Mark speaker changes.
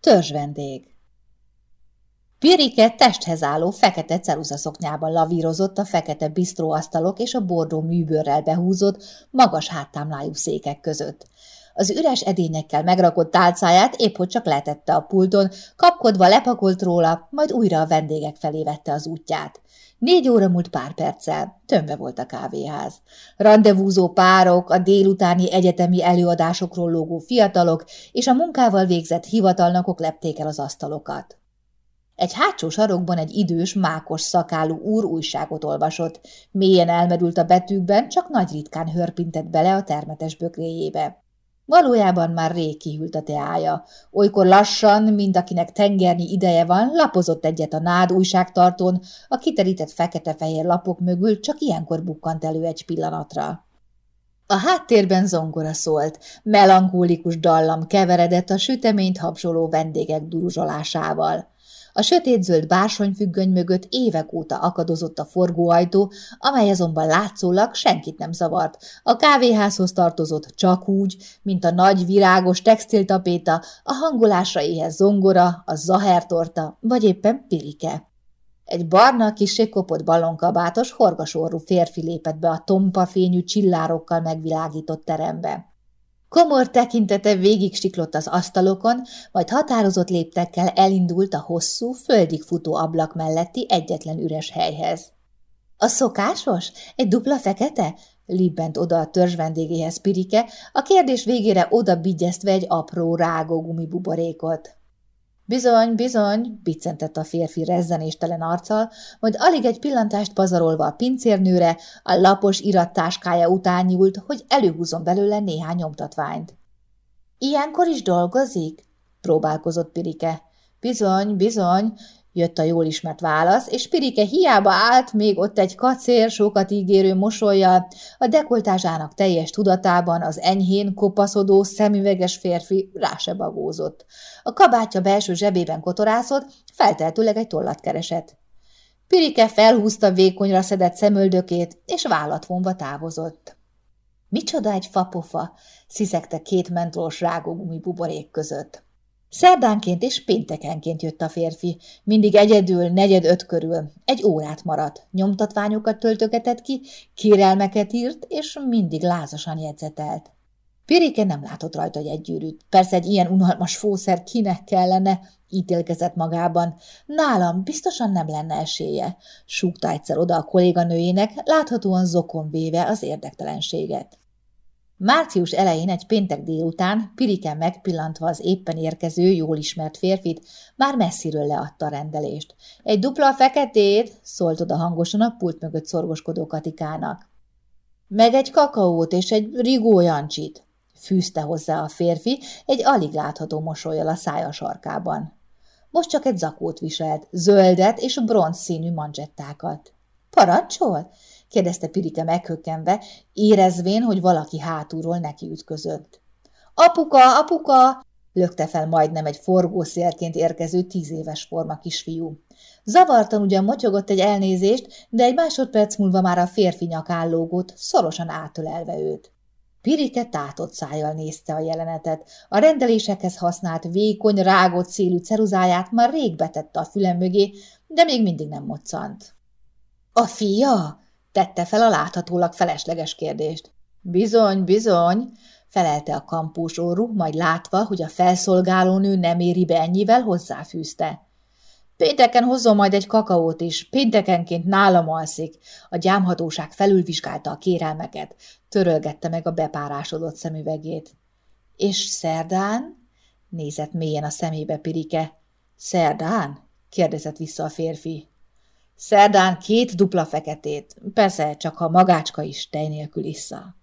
Speaker 1: Törzsvendég Pirike testhez álló fekete ceruzaszoknyában lavírozott a fekete bisztróasztalok és a bordó műbőrrel behúzott, magas háttámlájú székek között. Az üres edényekkel megrakott tálcáját épp hogy csak letette a pulton, kapkodva lepakolt róla, majd újra a vendégek felé vette az útját. Négy óra múlt pár perccel, tömve volt a kávéház. Rendezvúzó párok, a délutáni egyetemi előadásokról lógó fiatalok és a munkával végzett hivatalnokok lepték el az asztalokat. Egy hátsó sarokban egy idős, mákos szakálú úr újságot olvasott. Mélyen elmerült a betűkben, csak nagy ritkán hörpintett bele a termetes bögréjébe. Valójában már rég kihűlt a teája. Olykor lassan, mint akinek tengernyi ideje van, lapozott egyet a nád újságtartón, a kiterített fekete-fehér lapok mögül csak ilyenkor bukkant elő egy pillanatra. A háttérben zongora szólt, melankólikus dallam keveredett a süteményt habzsoló vendégek duruzsolásával. A sötétzöld bársonyfüggöny mögött évek óta akadozott a forgóajtó, amely azonban látszólag senkit nem zavart. A kávéházhoz tartozott csak úgy, mint a nagy virágos textiltapéta, a hangolásra éhez zongora, a zahertorta, vagy éppen pirike. Egy barna, kisé kopott ballonkabátos, horgasorú férfi lépett be a tompa fényű csillárokkal megvilágított terembe. Komor tekintete végig siklott az asztalokon, majd határozott léptekkel elindult a hosszú, földig futó ablak melletti egyetlen üres helyhez. A szokásos? Egy dupla fekete? Libbent oda a törzs vendégéhez Pirike, a kérdés végére oda bigyeztve egy apró rágógumi buborékot. Bizony, bizony, biccentett a férfi rezzenéstelen arccal, majd alig egy pillantást pazarolva a pincérnőre, a lapos irattáskája után nyúlt, hogy előhúzom belőle néhány nyomtatványt. Ilyenkor is dolgozik? próbálkozott Pirike. Bizony, bizony, jött a jól ismert válasz, és Pirike hiába állt még ott egy kacér, sokat ígérő mosolyjal, a dekoltásának teljes tudatában az enyhén kopaszodó, szemüveges férfi rá se bagózott. A kabátja belső zsebében kotorászott, feltehetőleg egy tollat keresett. Pirike felhúzta vékonyra szedett szemöldökét, és vállat vonva távozott. Micsoda egy fapofa, sziszegte két mentolos rágógumi buborék között. Szerdánként és péntekenként jött a férfi, mindig egyedül, negyed öt körül. Egy órát maradt, nyomtatványokat töltögetett ki, kérelmeket írt, és mindig lázasan jegyzetelt. Pirike nem látott rajta egy egygyűrűt. Persze egy ilyen unalmas fószer kinek kellene, ítélkezett magában. Nálam biztosan nem lenne esélye, súgta egyszer oda a kolléganőjének, láthatóan zokon véve az érdektelenséget. Március elején egy péntek délután Pirike megpillantva az éppen érkező, jól ismert férfit, már messziről leadta a rendelést. Egy dupla feketét, szólt oda hangosan a pult mögött szorgoskodó Katikának. Meg egy kakaót és egy rigó jancsit, fűzte hozzá a férfi egy alig látható mosolyjal a szája sarkában. Most csak egy zakót viselt, zöldet és bronz színű manzsettákat. Parancsol? Kérdezte Pirike meghökkenve, érezvén, hogy valaki hátulról neki ütközött. Apuka, apuka! lökte fel majdnem egy forgószélként érkező tíz éves forma kisfiú. Zavartan ugyan motyogott egy elnézést, de egy másodperc múlva már a férfi nyakán lógott, szorosan átölelve őt. Pirike tátott szájjal nézte a jelenetet. A rendelésekhez használt vékony, rágott szélű ceruzáját már rég betette a fülem mögé, de még mindig nem moccant. – A fia? Tette fel a láthatólag felesleges kérdést. Bizony, bizony, felelte a kampós orru, majd látva, hogy a felszolgálónő nem éri be ennyivel, hozzáfűzte. Pénteken hozzon majd egy kakaót is, péntekenként nálam alszik. A gyámhatóság felülvizsgálta a kérelmeket, törölgette meg a bepárásodott szemüvegét. És szerdán? Nézett mélyen a szemébe Pirike. Szerdán? kérdezett vissza a férfi. Szerdán két dupla feketét, persze csak ha magácska is tej nélkül issza.